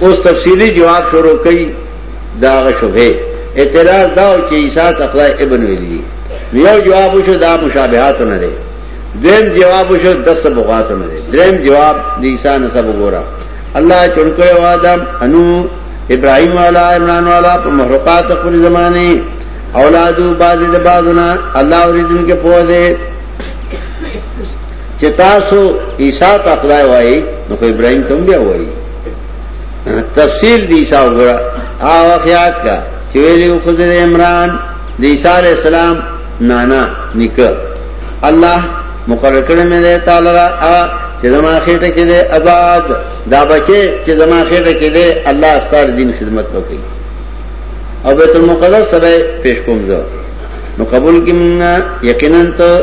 اوس تفصیلی جواب شروع کړي دا غ شوبه اعتراض دا او چې عیسی تخلای ابن ویلی یو جواب شو دا مشابهات نه دی دیم جواب شو دس بغات نه دی دریم جواب د عیسی نه سب ګورا الله چونکو آدم انو ابراهيم والا عمران والا په محرقات خپل زمانه اولادو بعض د بعضنا الله اوریدونکو په دې چې تاسو عیسی ته خدای وایي نو خو ابراهیم ته بیا وایي تفصیل دی عیسی وګړه هغه خیات کا چې ویلو خدای عمران د عیسی علی السلام نانا نکه الله مقرر کړی مې ده تعالی را چې زما خېټه کې ده آباد دا بچي چې زما خېټه کې ده الله ستار دین خدمت وکړي او بیت المقدس سره پیش کوم زه نو قبول کیمنا یقینا ته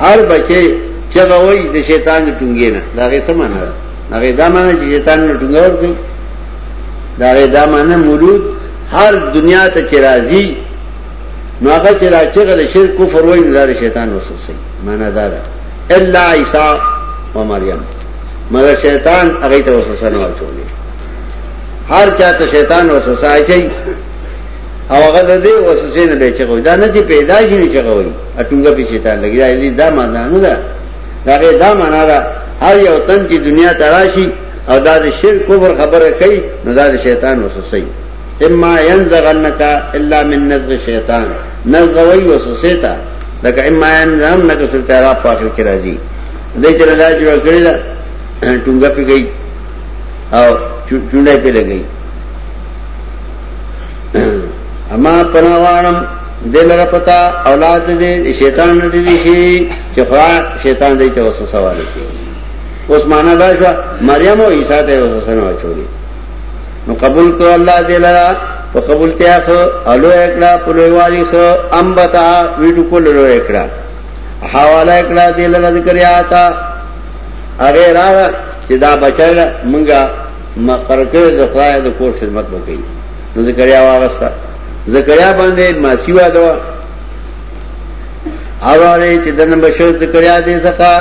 هر بچي چغه وای د شیطان د ټنګې نه دا غي سمانه ده دا غي دا معنی چې شیطان نه ټنګ ورته دا غي دا معنی مولود هر دنیا ته چې راځي نو هغه چې راچغه د شرک کفر وای نه د شیطان وسوسه معنی دا ده الا عیسی و مریم مگر شیطان هغه ته وسوسه نه ورچولې هر چا ته شیطان وسوسه اچي او هغه د دې وسوسې نه بچي دا نه چې پیدا شي چې کوي اټونګه په شیطان لګی دا دې دا معنا نه ده دا غي دا معنا ده هر یو تن چې دنیا تراشی او دا د شرک کفر خبره کوي نو دا د شیطان وسوسه اما ينزغنك الا من نزغ شیطان نزغ وی وسوسه تا لکه اما ينزغنك سورۃ اعراف په اخر کې راځي دې چې راځي جوړ کړی دا ټونګه په گئی او چونډه په لګئی اما پنا غواړم دل را پتا اولاد دې شیطان دې شي چې خوا شیطان دې ته وسوسه والي اوس معنا دا شو مریم او عیسی ته وسوسه نه چولی نو قبول کو الله دې لرا په قبول ته اخو الو اکړه پلوې والی خو امبتا ویډو کول لو اکړه حواله اکړه دې لرا ذکر یاتا هغه را چې دا بچا مونږه مقرر کړی د خدای د کور خدمت وکړي نو زکریا واغسته زکریا باندې ماسی واده اواره چې دنه بشو زکریا دې زکا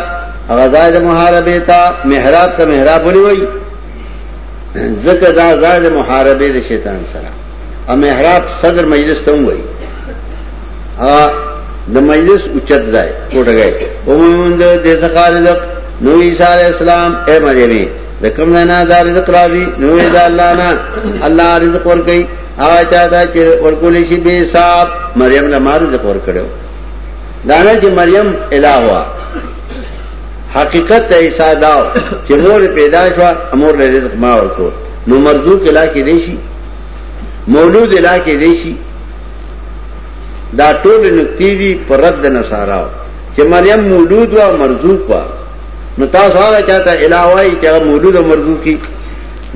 غزاد محاربه تا محراب ته محراب ونی وای زکه دا زاد محاربه د شیطان سره او محراب صدر مجلس ته وای ا د مجلس اوچت ځای کوټه گئے ومن د دې زکا رزق نو عیسی علی السلام اے مریم د کوم ځای نه دا رزق راځي نو یې دا الله نه الله رزق ورکړي هغه چا دا چې ورکول شي به حساب مریم له مار رزق ورکړو دا نه چې مریم الہ وا حقیقت ته عیسی دا چې مور پیدا شو امور له رزق ما ورکو نو مرزو کلا کې دی شي مولود لا کې دی شي دا ټول نکتی دي پر رد نصاراو چې مریم مولود وا مرزوق وا نو تاسو هغه چاته الهوای چې هغه مولود مرغو کی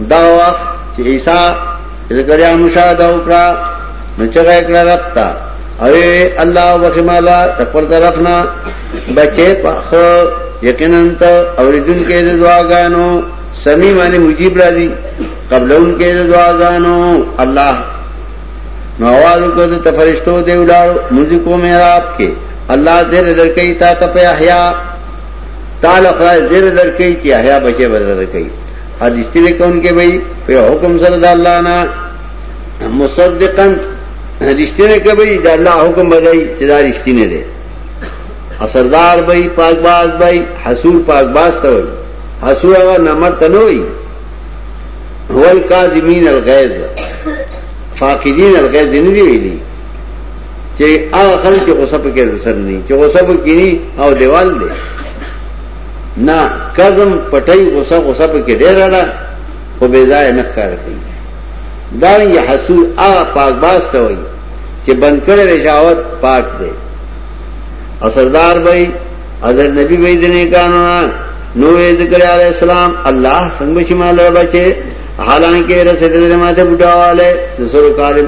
دا وخت چې عیسی زکریا مشاهده وکړه نو چې هغه کړه رب تا او الله وکمالا تخبر طرفنا بچې پخ یقینا ته اوریدون کې د دعاګانو سمي معنی مجیب را دي قبلون کې د دعاګانو الله نو आवाज کو د تفرشتو دی ولاړو مونږ کو محراب کې الله دې درکې تا ته په احیا تعالی خدای زیر درکې چې احیا بچي بدل درکې حدیثتی به کون کې وای په حکم سره د الله نه مصدقا حدیثتی نه کوي د الله حکم بدای چې دا رښتیا نه دی اثردار بای پاک باز بای حسور پاک باز ته وای حسور هغه نمر تنوي هو الکاظمین الغیظ فاقدین الغیظ نه دی ویلي چې هغه خلک چې غوسه په کې سر نه چې غوسه په کې نه او دیوال دی نه کزم پټي غوسه غوسه په کې ډېر را خو به ځای نه کار کوي دا یې حسود آ پاک باز ته وایي چې بند کړي رشاوت پاک دی او سردار به حضرت نبی به دې نه کانونه نو ذکر علی السلام الله څنګه چې مال بچي حالانکه رسېدل ماته بډاواله د سر کارم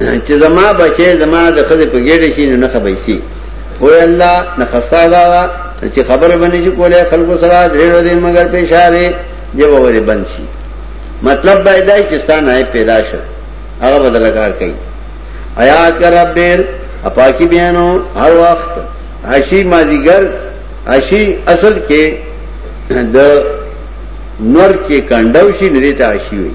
چې زما بچي زما د خځې په ګډه شي نه خبرې شي او الله نه خستا دا چې خبر باندې چې کوله خلکو سره درې ورځې مگر په اشاره دی وره بند شي مطلب به دا چې ستانه پیدا شو هغه بدل کار کوي ایا کرب بیر اپاکی بیانو هر وخت عشی مازیګر عشی اصل کې د نور کې کندو شي نه دیتا عشی وي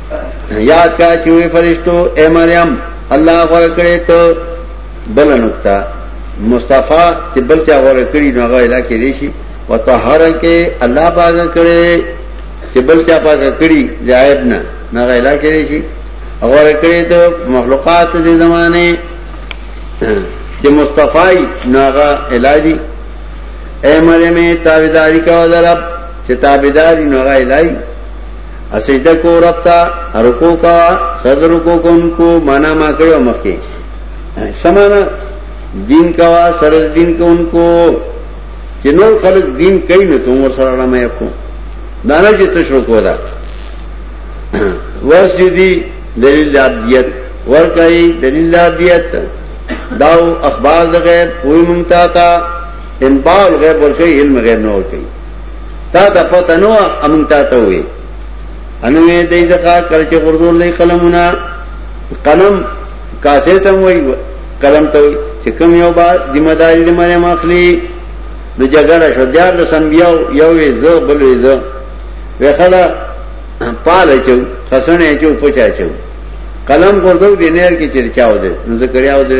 یاد کا چې وی فرشتو اے مریم الله غوړ کړې ته بل نقطه مصطفی چې بل چا غوړ کړی نو هغه علاقې دی شي وطهره کې الله پاک کړې چې بل چا پاک کړی جایب نه نه هغه علاقې دی شي غوړ کړې ته مخلوقات دې زمانه چې مصطفی ناغه الهي اے مریم تابعداري کا ذرب چې تابعداري ناغه الهي اسجده کو رب تا رکو کا صدر رکو کن کو مانا ما کرو مخ کے سمانا دین کا سر دین کو ان کو کہ نور خلق دین کئی نہ تم اور سر میں کو دانا جی تش رکو دا ورس جی دی دلیل عبدیت ور کئی دلیل عبدیت داو اخبار دا غیر کوئی منگتا تا ان باول غیر ور کئی علم غیر نور کئی تا ته پته نو امون تا ته وې انو یې دای ځکه کله چې غردور لې قلمونه قلم کاسه ته وای قلم ته وای چې کوم یو با ذمہ داری دې مریم اخلي نو جګړه شو دیار له سنبیاو یو یې زو بل یې زو وخلا پال چو خسنه چو پچا چو قلم غردو دې نیر کې چرچاو دې نو ذکر یاو دې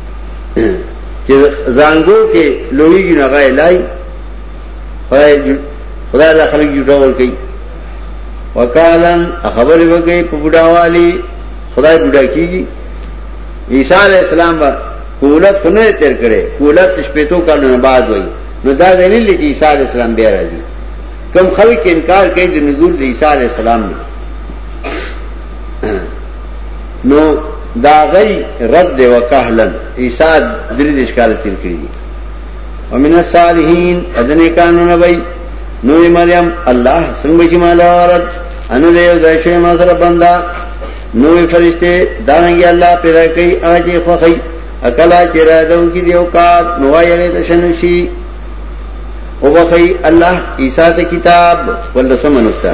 چې زنګو کې لویږي نه غای لای خدای خدای دا خلک جوړه ور کوي وکالن خبر وکي په بډاوالي خدای بډا کیږي عیسی علی السلام با قولت خو نه تیر کړي قولت شپېتو کالو نه بعد وای نو دا دلیل دی چې عیسی علی السلام بیا راځي کم خلک انکار کوي د نزول د عیسی علی السلام نه نو دا غي رد دی وکهلن عیسی درې د ښکار تیر کړی دي ومن الصالحین اذن قانون وای نو مریم الله څنګه چې مال ورت ان له یو ځای شوی ما سره بندا نو فرشته دانګي الله پیدا کوي اج خوخی اکلا چې را دو کې دیو کار نو وایې ته شنشي او بخی الله عیسی ته کتاب ولسمنسته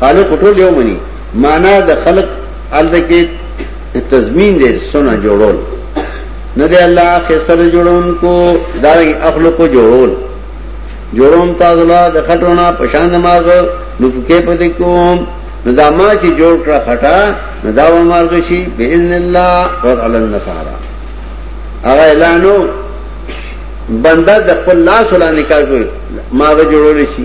خالق خو ټول یو مني معنا د خلق هلته کې تضمین دی سونه جوړول نه دی الله خسر جوړونکو دا اخلقو جوړول جوړوم تاسو لا د خټونه پشان ماغه نو پکې پدې کوم نو دا ما چې جوړ کړه خټه نو دا و مارګ شي باذن الله رد علی النصارى هغه اعلانو بنده د خپل لاس ولا نکاح کوي ما به جوړول شي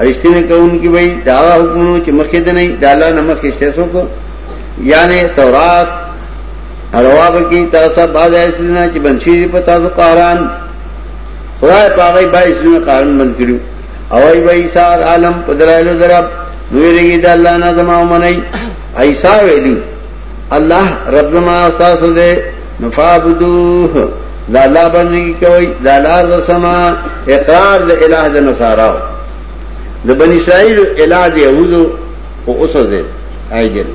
رښتینه کوونکی وي دا حکمونو چې مخې د نه د الله نه مخې سیسو کو یعنی تورات اروا بکی تاسو باز ایسنا چې بنشي په تاسو قاران خدای پاغي بای سونه قارن بند کړو او ای وای سار عالم پدرایلو درب نویریږي د الله نه زما ومني ایسا ویلو الله رب زما استاد دې نو فعبدوه دا الله بندگی کوي دا لار د سما اقرار د الہ د نصاراو د بنی اسرائیل الہ د یهودو او اوسو دې ایجل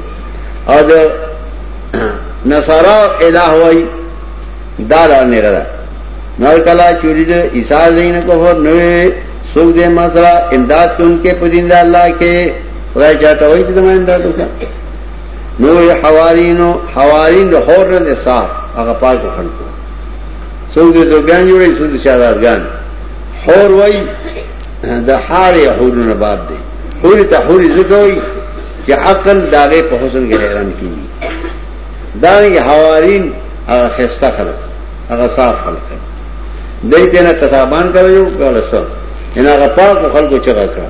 او د نصاراو الہ وای دا لار نه غدا نور کلا چوری د عیسی زین کفر نو سوګ دې ما سره امداد تون کې پدین د الله کې خدای چاته وای چې زموږ امداد وکړه نوې حوارینو حوارین د حور نه دي صاف هغه پاکو خلکو څوک د دوبیان جوړي څوک د شادارګان حور وای د حار یا حورونه باب دی حور ته حور زګوي چې عقل داغه په حسن کې حیران کیږي دا یې حوارین هغه خسته خلک هغه صاف خلک دای ته نه کتابان کوي او کله څه ان هغه پاکو خلکو چغه کړه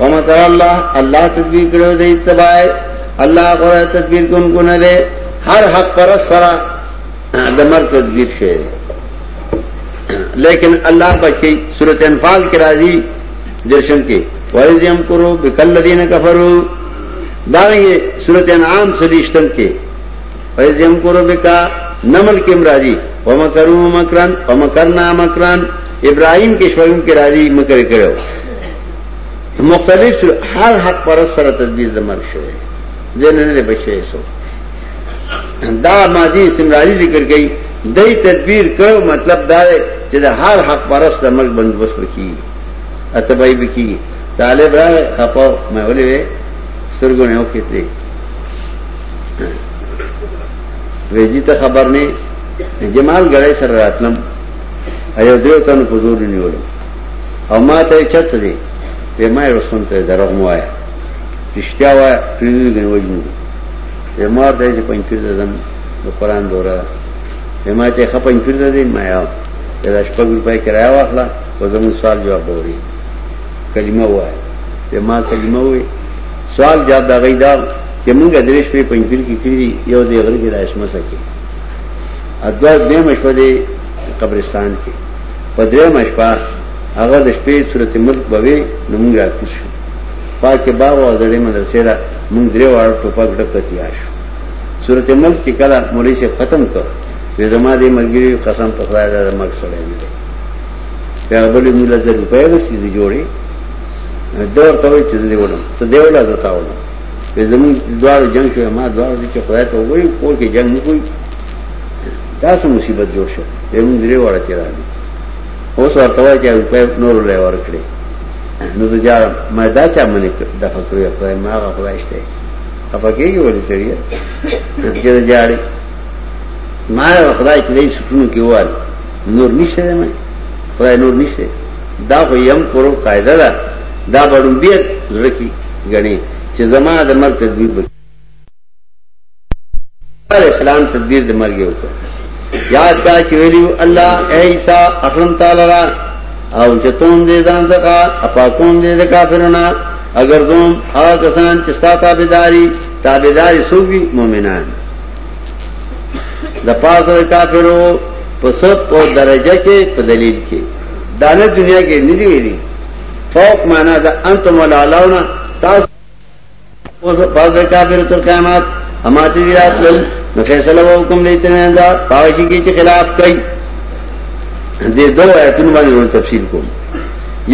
ومکر الله الله تدبیر کړو د اتباع الله غره تدبیر کوم کو نه ده هر حق پر سره د مر تدبیر شه لیکن الله پکې سورۃ انفال کې راځي درشن کې وایز یم کرو بکل الذین کفروا دا یې سورۃ انعام سلیشتم کې فیض یم کرو بکا نمل کم راضی ومکرو مکرن ومکرنا مکرن ابراهیم کې شویم کې راضی مکر کړو مختلف هر حق پر سره تدبیر د مرګ شوی دین نه بچی سو دا ماضی استمراری ذکر کړي دای تدبیر کړو مطلب دا دی چې د هر حق پرست د مرګ بندوبست وکړي اتبای بکی طالب را خپاو مې ولې سترګونه وکړې ویدی ته خبر نه جمال غړې سره راتلم ایا دیو تن په زور نیولم او ما ته چت دی په ما رسون ته درغ مو آیا رښتیا وا پیږي نه وجنو په ما ته چې پنځه پیزه زم د قران دوره په ما ته خپل پیزه دی ما یا دا شپږ روپۍ کرایه واخله په زمو سوال جواب وری کلمه وای په ما کلمه وای سوال جواب دا غي دا چې مونږه درې شپې پنځیر کې کړی دی یو دې غره کې د اسمس کې ادوه دې مشو دې قبرستان کې په دې مشپا هغه د شپې صورت ملک بوي نو مونږ راکوس شو پاکه باغ او دړې مدرسې را مونږ درې وړ ټوپک ډک تیار شو صورت ملک چې کله مولوی سے ختم کړ وې زما دې مرګري قسم په خدای دا مرګ سره دی پیغمبر مولا د روپې وسې جوړي دور ته وي چې دې ولم ته دې ولا زتا ولم په زمون دوار جنگ شو ما دوار دي چې خدای ته وایو کو کې جنگ نه کوي دا سم مصیبت جوړ شو به مونږ درې وړه کې راغلي اوس ورته وایي چې په نور لای ورکړي نو زه جارم ما دا چا منې د فکرې خدای ما هغه خدای شته خپکیږي ولې چړي چې دا جاري ما خدای چې دې سټونو کې وال نور نشته مې خدای نور نشته دا خو یم کورو قاعده ده دا بړوبیت زړه کی غنی چې زما د مرګ تدبیر به علی السلام تدبیر د مرګ یو کو یاد کا چې ویلو الله ایسا اخلم تعالی را او جتون دې ځان زکا اپاکون دې د کافرنا اگر دوم هغه کسان چې ستا تابعداري تابعداري سوګي مؤمنان د پاسه کافرو په سب او درجه کې په دلیل کې دانه دنیا کې نه دی ویلي فوق معنا د انتم العلاونا تاسو او پاسه کافرو تر قیامت هماته دی راتل نو فیصله وکم دی تر نه دا پاوشي کې چې خلاف کوي دې دوه ایتونو باندې تفصیل کوم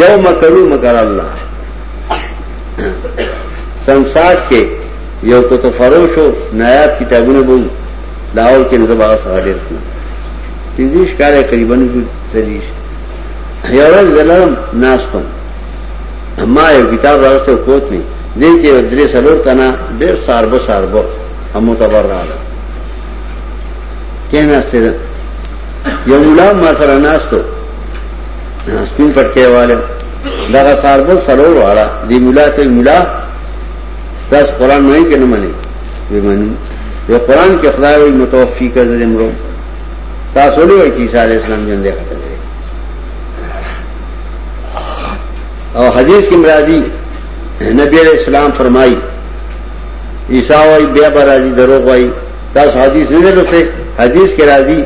یو مکرو مکر الله سنسار کې یو کو ته فروش او نایاب کتابونه بو لاول کې نه زبا سره ډېر کړو تیزیش کاله قریبا نه تیزیش یو ورځ زلم ناستم ما یو کتاب راوسته کوت نه دې کې درې سلور تنا ډېر ساربو ساربو هم متبر راغله کینا سره یو مولا ما سره ناستو سپین پټکیواله دا ساربو سلور والا دی مولا ته مولا تاسو قران مې کې نه منئ به منو د قران کې خدای وي متوفي کړل دې مرو تاسو له وایي چې عیسی علی السلام جن دې خطر او حدیث کې مرادي نبی علیہ السلام فرمایي عیسی وایي بیا برازي دروغ وایي تاسو حدیث نه لرته حدیث کې راځي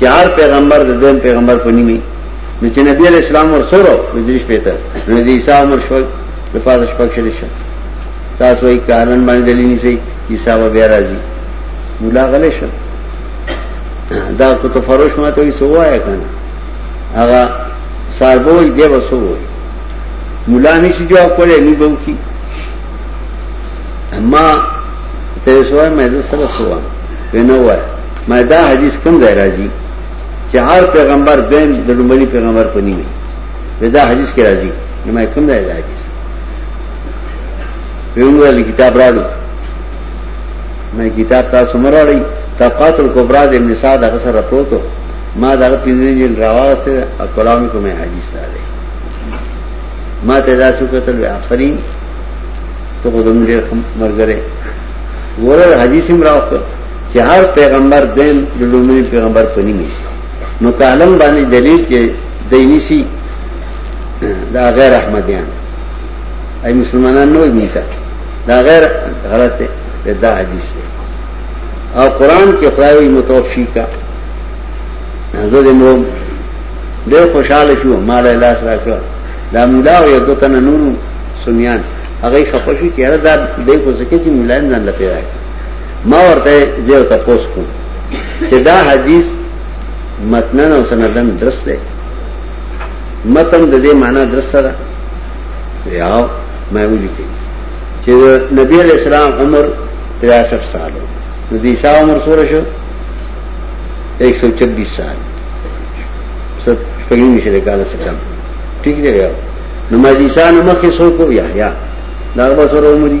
چې هر پیغمبر د دویم پیغمبر په نیمه نو چې نبی علیہ السلام ورسره ودریش پیته نو دې عیسی عمر شوی دفاع د شپږ شل شه تاسو یې کانن باندې دلی نیسي حساب بیا راځي مولا غلې شه دا کو ته فروش ماته وي سوایا کنه هغه ساربوي دی وسو مولا نشي جواب کولای نه بو کی اما ته سوای مې زه سره سوا ونه وای مې دا حدیث کوم ځای راځي چې هر پیغمبر دیم د لومړي پیغمبر پنی وي ودا حدیث کې راځي نو ما کوم ځای دا حدیث ویونګل کتاب راړو مې کتاب تاسو مراړی طبقات الکبرى د ابن سعد هغه سره پروتو ما دا پینځه جن راواسته او کلام کوم حدیث دا دی ما ته دا شو کتل آخرین ته قدم دې مرګره ورته حدیث هم راوخته چې هر پیغمبر دین د لومړي پیغمبر پنی نشي نو کالم باندې دلیل چې دیني سي دا غیر احمدیان ای مسلمانان نو دیتا دا غیر غلط دی دا حدیث دی او قران کې خدای متوفی کا زه دې مو ډېر خوشاله شو مال لاس راکړ دا مولا او یو دوتنه نور سنیان هغه خپشي چې هر دا دې کو ځکه چې مولایم ځان لپاره ما ورته زه ته پوس کو چې دا حدیث متنن او سندن درست دی متن د دې معنی درست ده یاو مې ولي کې چې نبی علیہ السلام عمر 63 سال و نو دی شاه عمر سره شو 126 سال ست پګی نشه د کال څخه کم ٹھیک دی یاو نو مې دي شاه نو مخې سو کو یا یا دا به سره عمرې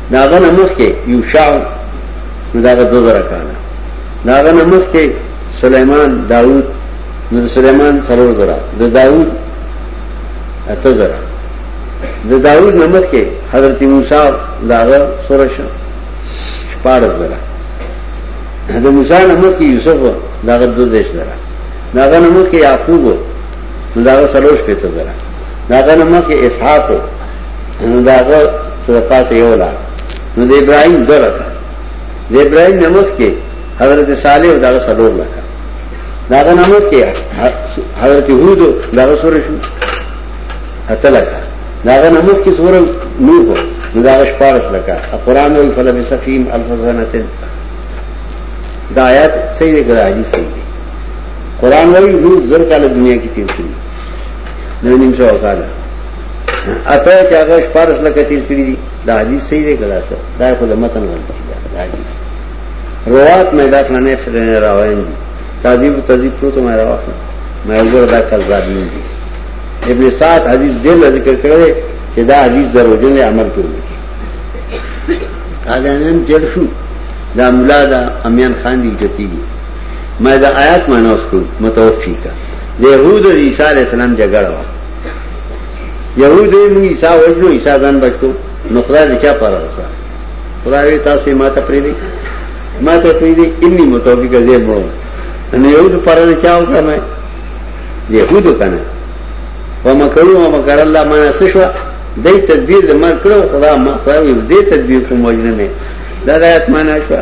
د هغه نه مخکې یوشع نو د هغه دوه زره کاله د هغه نه مخکې سلیمان داوود نو د سلیمان څلور زره د داوود اته زره د داوود نه مخکې حضرت موسی د هغه سوره شپاړس زره د موسی نه مخکې یوسف د هغه دوه دېرش زره د هغه نه مخکې یعقوب نو د هغه څلور شپېته زره د هغه نه مخکې اسحاق نو داغه صدقه سه یو لا نو د ابراهیم دره ده د ابراهیم نمک کې حضرت صالح داغه سلور لکه داغه نمک کې حضرت هود داغه سره شو اته لکه داغه نمک کې سره نور هو نو داغه شپارس لکه قرآن وی فلم سفیم الفزنتن دا آیات صحیح دی ګره حدیث صحیح دی قرآن وی نور زر کاله دنیا کې تیر شوی نو نیم سو کاله اته چې هغه شپارس لکه تیر کړی دي دا حدیث صحیح دی کله سره دا خو د متن غلطی ده دا حدیث روات مې دا فلانه فلانه راوین دي تعذیب تذیب پروت مې راوخ مې وګور دا کذاب نه دي ابن سعد حدیث دې ذکر کړی چې دا حدیث دروژن عمل کوي قاضیان جړ شو دا مولا دا امیان خان دی جتیږي مې دا آیات مانوس کو متوفی کا د يهود او عیسی علی السلام جګړه یهود وی مو عیسی وجلو عیسی ځان بچو نو خدای دې چا پر راځه خدای وی تاسو ما ته پری دی ما ته پری دی انی متوفی کزیر مړو نو یهود پر نه چاو کړم یهود کنه ومکرو ومکر الله ما نسشوا دای تدبیر د مر کړو خدا ما خدای دې تدبیر کوم وجنه نه دا د آیات معنا شو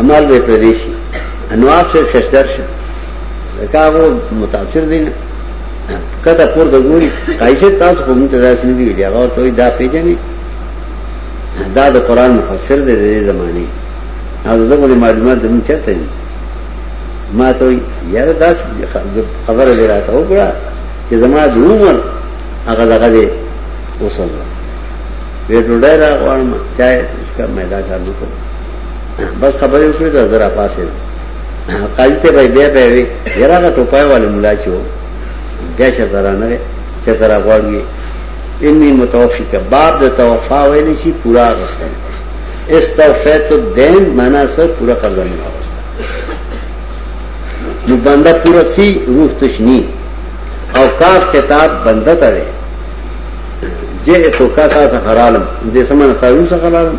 امال به پردي شي انوار شر ششدر شي لکه هغه متاثر دي نه کته پور د ګوري قایصه تاسو په موږ ته داسې نه دی ویلي هغه ته دا پیژنې دا د قران مفسر دی د زمانه او دغه معلومات د موږ چرته دي ما ته یار دا خبره دی راته وکړه چې زما د عمر هغه دغه دی وصلی وې ډوډۍ راغواړم چای اسکا میدا کار وکړم بس خبرې وکړې دا زرا پاسې قاضي ته به بیا بیا وی یراغه ټوپای والے مولا چو بیا چرته را نه چرته را غواړي انی متوفیک باب د توفا ویل شي پورا غسل استوفیت الدین معنا سره پورا قرض نه واغسته نو بنده پورا سی روح تشنی او کاف کتاب بنده ته دی جه تو کا تا خرالم دې سمن ساوی سره خرالم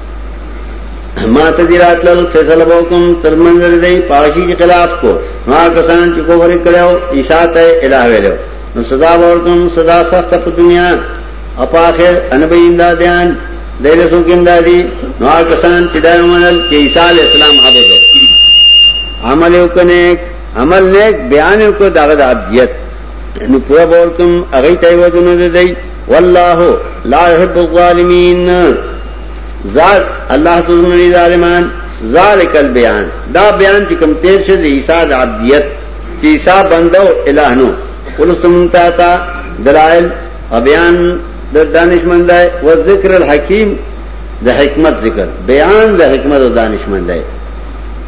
ما ته دی راتلل فیصله وکم تر منځ دی پاشي چې خلاف کو ما کسان چې کوفر کړو عیسی ته الہ ویلو نو سزا ورکم سزا سخت په دنیا او په آخر ان به امدادیان دایله سو کې امدادي نو کسان چې دا منل چې عیسی علی السلام عبادت عمل وکنه عمل نیک بیان کو دغه د عبدیت نو پورا باور کوم هغه ته وجنه ده دی والله لا يحب الظالمين ذال الله تزمنی ظالمان ذالک البیان دا بیان چې کوم تیر شه د عیسی د عبدیت چې عیسی بندو الہ نو ولستم تا تا دلائل بیان د دانشمندای او ذکر الحکیم د حکمت ذکر بیان د حکمت او دانشمندای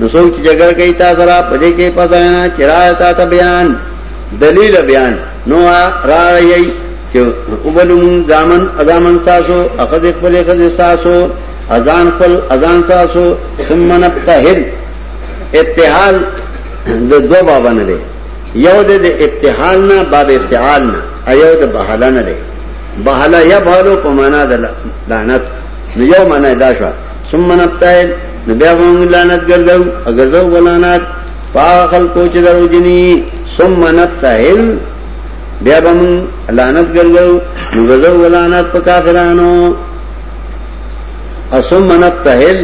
نو څوک چې جګړه کوي تا سره په دې کې پتا نه چې راځه تا ته بیان دلیل بیان نو راځي چې وبلم ځامن ازامن تاسو اخذ خپل اخذ تاسو اذان خپل اذان تاسو ثم نبتهل ابتحال د دو بابا نه دی یو د ابتحال نه باب ابتحال نه ایو د بهاله نه دی بهاله یا بهالو په معنا د لعنت نو یو معنا دا شو ثم نبتائل نبیع غنگ لانت گردو اگردو بلانت پا خلقو چه درو جنی ثم نبتائل بیا به مون لعنت ګرځو نو غزو ولعنت په کافرانو اسم منت تهل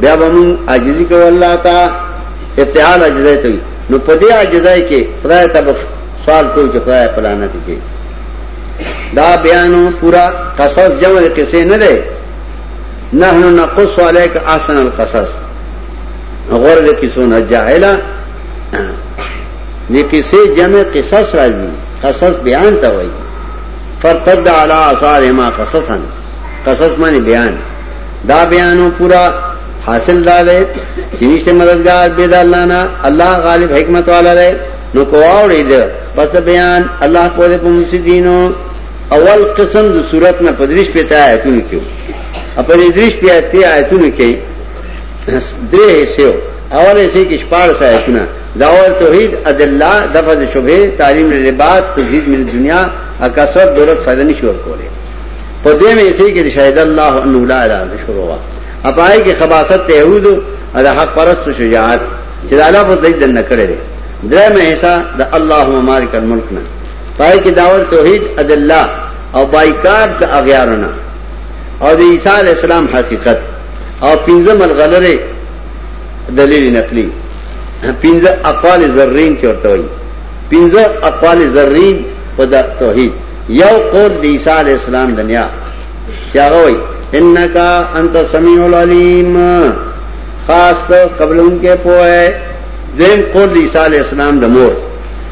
بیا به مون عاجزی کو الله تا ابتحال عجزای ته نو په دې عجزای کې خدای ته سوال کوي چې خدای په لعنت کې دا بیانو پورا قصص جمع قصې نه ده نحنو نقص علیک احسن القصص غرض کیسو نه جاهلا دې کیسه جمع قصص راځي قصص بیان ته وایي فرتد علی آثار ما قصصا قصص معنی بیان دا بیانو پورا حاصل دا دی چې نشته مددگار به د الله نه الله غالب حکمت والا دی نو کوواړي دی پس بیان الله په دې په دینو اول قسم د صورت نه پدریش پتا آیتونه کیو په دې دریش په اتیا آیتونو کې درې حصے اول حصے کې شپږ آیتونه دا اول توحید ادله دغه د شوبه تعلیم لباد تجدید من دنیا اکثر دولت فائدہ نشي ورکوله په دې مې حصے کې شاهد الله انه لا اله الا شروع وا اپای کې خباست ته یهود او د حق پرست شجاعت چې الله په دې دن نه کړې درې مې حصہ د الله مالک الملک نه پای کې داور توحید اد الله او بایکاټ د اغیارو نه او د عیسی علی السلام حقیقت او پنځه ملغلره دلیل نقلی پنځه اقوال زرین کې ورته وایي پنځه اقوال زرین په د توحید یو قول د عیسی علی السلام دنیا چې هغه وایي انک انت سمیع العلیم خاص قبل ان کې پوهه دیم قول د عیسی علی السلام د مور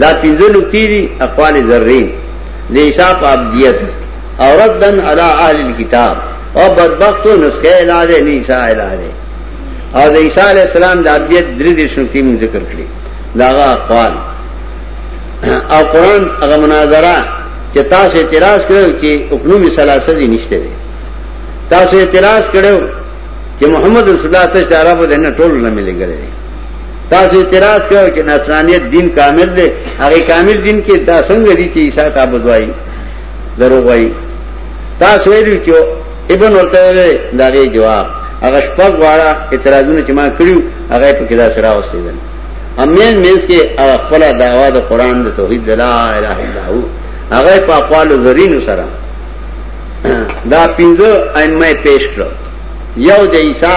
دا پنځه نقطې دي اقوال ذرې د عیسی په عبدیت او ردن علی اهل الكتاب او بدبخت نسخه اعلان دی نه عیسی اعلان دی او د عیسی علی السلام د عبدیت درې دې شنتي موږ ذکر کړی داغه اقوال او قران هغه مناظره چې تاسو اعتراض کړو چې حکومي سلاسه دي نشته دي تاسو اعتراض کړو چې محمد رسول الله تاسو عربو دنه ټول نه ملي ګرځي تاسو اعتراض کړو چې نصرانیت دین کامل دی هغه کامل دین کې دا څنګه دي چې عیسی ته عبادت وایي درو وایي تاسو ویلو چې ابن ورته دا غي جواب هغه شپږ واړه اعتراضونه چې ما کړیو هغه په کې دا سره واستې دي امین مینس کې خپل دعوا د قران د توحید لا اله الا هو هغه په اقوال زرین سره دا پینځه ائمه پیش کړو یو د عیسی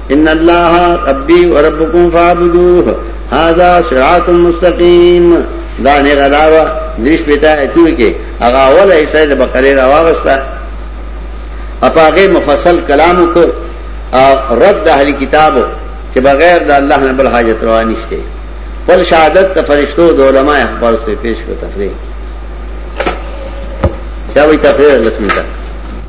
ان اللہ ربی و ربکم فعبدوه هذا صراط مستقیم دا نه غلاوه دریش پیتا ایتو کې هغه اوله ایسه د بقره راوغستا اپاغه مفصل کلام کو رد اهل کتاب چې بغیر د الله نه بل حاجت روا نشته بل شهادت ته فرشتو د علماء اخبار ته پیش کو تفریح چا وی تفریح لسمه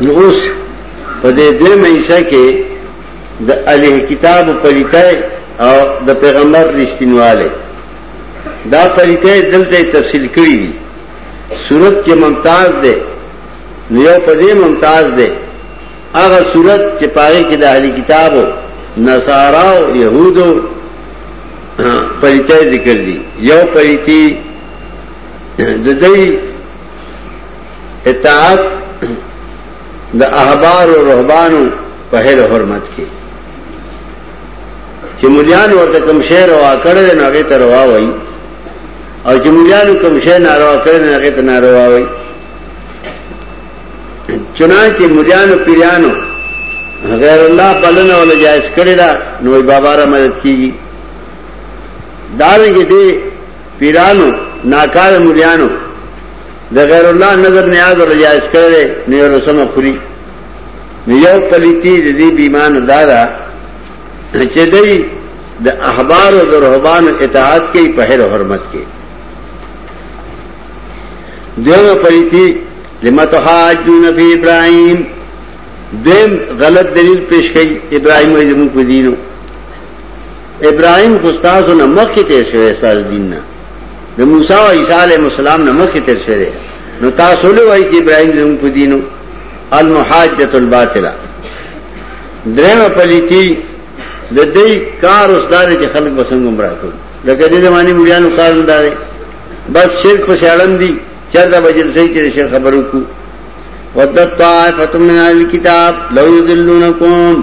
نو اوس په دې دوه مېسه کې د اهل کتاب پلیتای او د پیغمبر رښتینواله دا پلیتای دلته تفصیل کړی دی صورت کې ممتاز ده نو یو په دې ممتاز ده هغه صورت چې پاره کې د اهل کتاب نصارا او يهودو پلیتای ذکر دي یو پلیتی د دې اطاعت د احبار او رهبانو په هر حرمت کې چې مليان ورته کوم شی روا کړی نه هغه ته روا وایي او چې مليانو کوم شی ناروا کړی نه هغه ته ناروا وایي چنانچه مليانو پیرانو غیر الله بلنه ولا جائز کړی دا نو بابا را مدد کیږي دارنګ دې پیرانو ناکار مليانو د غیر الله نظر نیاز ول جایز کړی نو یو لسم خوري نو یو پلیتی د دې بیمان دارا چې دی د احبار او درهبان اطاعت کوي په هر حرمت کې دیو پلیتی لما تحاجون فی ابراهیم دیم غلط دلیل پیش کړي ابراهیم وایي زموږ په دینو ابراهیم خو تاسو نه مخکې ته شوی سال دین نه د موسی او عیسی علیهم السلام نه مخکې تیر شوی دی نو تاسو له وایي چې ابراهیم زموږ په دینو المحاجه الباطله درنه پلیتی د دې کار اوس دار چې خلک بسنګ گمراه کړي لکه دې زماني مليانو کار نه داري بس شرک په شړم دي چرته بجل سي چې شر خبرو کو ودت طائفه من الكتاب لو يذلونكم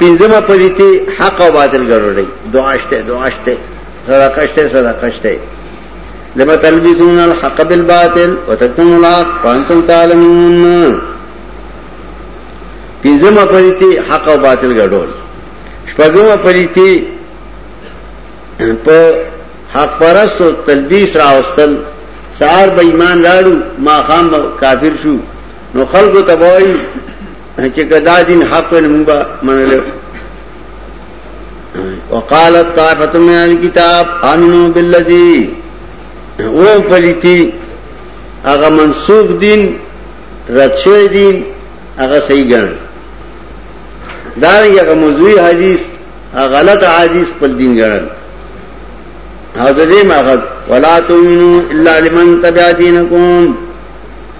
پنځمه پلیتی حق او باطل ګډوډي دعا شته دعا شته صدقه شته صدقه شته لما تلبسون الحق بالباطل وتكتمون الحق وانتم تعلمون پنځمه پلیتی حق او باطل ګډوډي شپږمه پلیتی په حق پرستو تلبیس راوستل سار به ایمان راړو ما خام کافر شو نو خلق تبوی چې کدا دین حق ول موږ منل وقالت طائفه من الكتاب امنوا بالذي او پلیتی هغه منسوخ دین رد شوی دین هغه صحیح ګڼ دا یو موضوعي حدیث غلط حدیث پر دین ګڼل او د دې ماغت ولا تؤمنو الا لمن تبع دینکم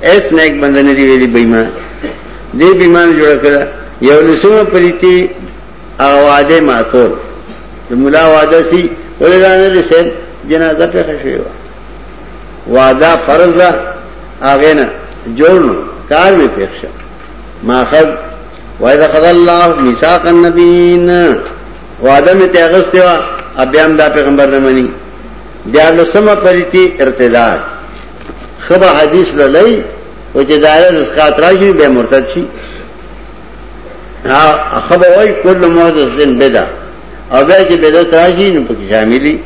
ایس نیک بنده ندی ویلی بیمه دی بیمه جوړه کړه یو لسمه پلیتی اواده ماتول د مولا واده سی ولرانه دې سم جنازه په خشوي واده فرض ده هغه نه جوړنو کار می پیښ ماخذ وایذا قضا الله میثاق النبیین وعده می تیغسته وا ابیام دا پیغمبر نه منی بیا لسمه پریتی ارتداد خبا حدیث للی و چې دایره د اسقاط راشي به مرتد شي خبا وای کل محدث دین بدعه او بیا چې بدعت راشي نو پکې شاملي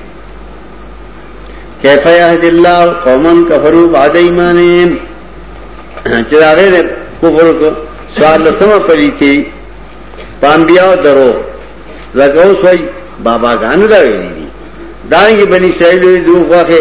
کیف یهد الله قوما کفروا بعد ایمانهم چې هغه کفر کو سوال لسمه پلی تھی پام بیا درو لګاو سوی بابا غان دا ویلي دي دا یې بنی اسرائیل دوه واخه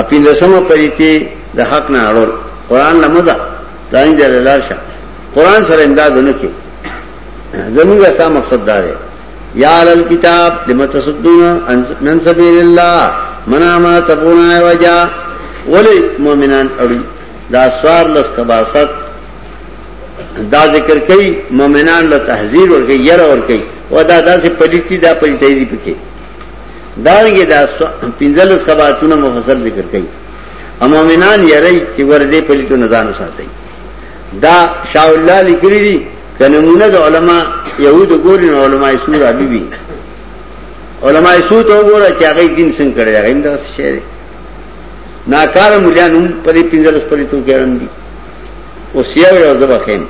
اپندسمه پریتی د حق نه اړول قران لمزه دانی دی لار شه قران سره امداد نه کی زموږ استا مقصد دا دی یا اهل الكتاب لم تصدون من سبیل الله منا ما تبون وجا ولی مؤمنان اړي دا سوار لس تباست دا ذکر کوي مؤمنان له تحذير ورکي ير ورکي ودا داسې پلیتی دا پلیتی دی پکې دارنګه دا پنځلس قباتونه مفصل ذکر کړي امامنان یری چې ورده پلیتو نزان ساتي دا شاء الله لیکلي دي کنمونه د علما يهود ګورین علما سور حبيبي علما سور ته وګوره چې هغه دین څنګه کړی هغه دا څه شي ناکار مليان هم په دې پنځلس پلیتو کې اړم دي او سیاوی او زبخیم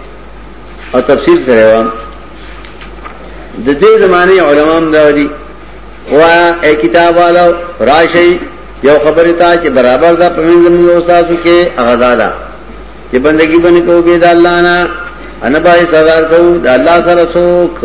او تفصیل سره وام د دې زمانه علما هم دا دي وا اے کتاب والو راشي یو خبره تا چې برابر ده په منځ موږ استادو کې اغزاده چې بندگی باندې کوو به د الله نه ان باندې سزا کوو د الله سره څوک